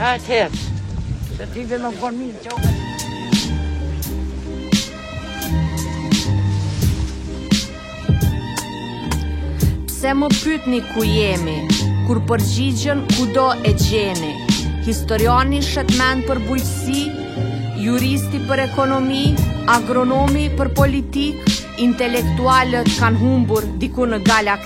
Hajt hec. Se ti dhe më bën mirë çau. Pse më pytni ku jemi, kur përgjigjen kudo e gjeni. Historiani shet mend për bujqësi, juristi për ekonomi, agronomi për politikë, intelektualët kanë humbur diku në galaksi.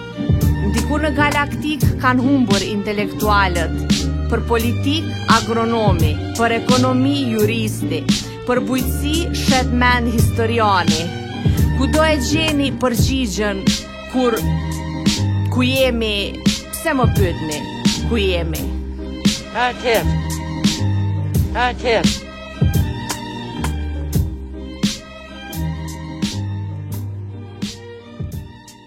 Diku në galaktikë kanë humbur intelektualët, për politikë agronomi, për ekonomi juristi, për bujqësi shet mend historiani. Kudo e gjeni përgjigjen kur ku jemi, pse më pytni, ku jemi? Atër, atër,